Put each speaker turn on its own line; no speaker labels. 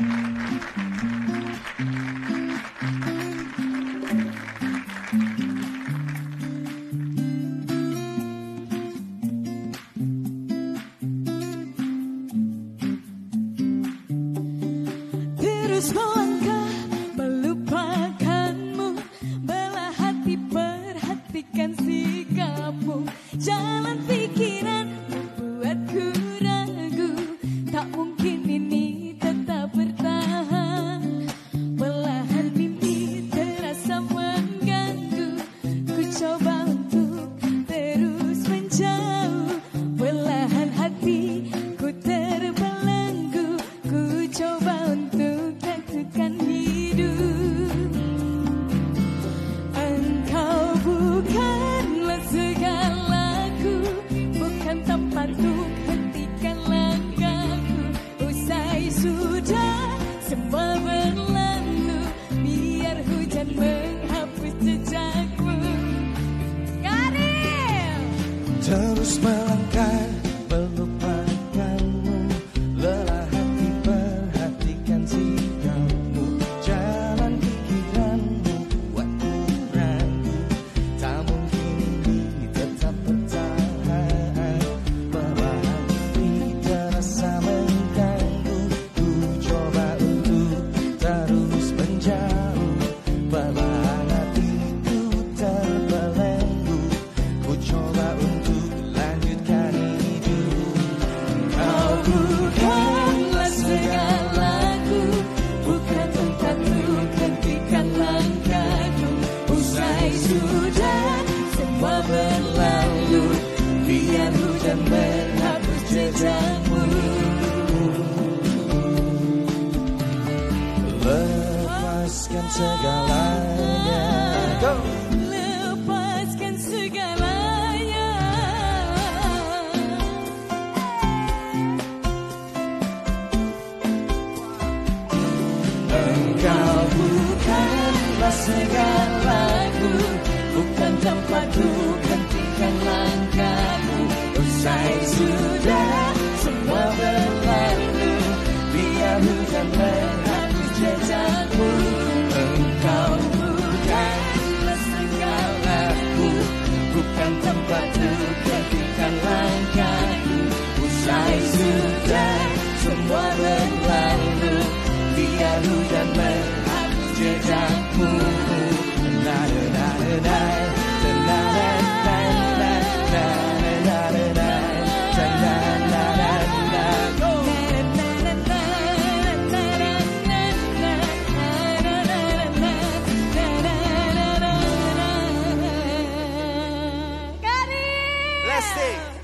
It is Small. terus
melangkah.
akan menghapus jejakmu
Lepaskan segalanya. Go.
Lepaskan segalanya.
Engkau bukanlah segalaku
Bukan tempatku.
dan la la la la
la
Let's sing.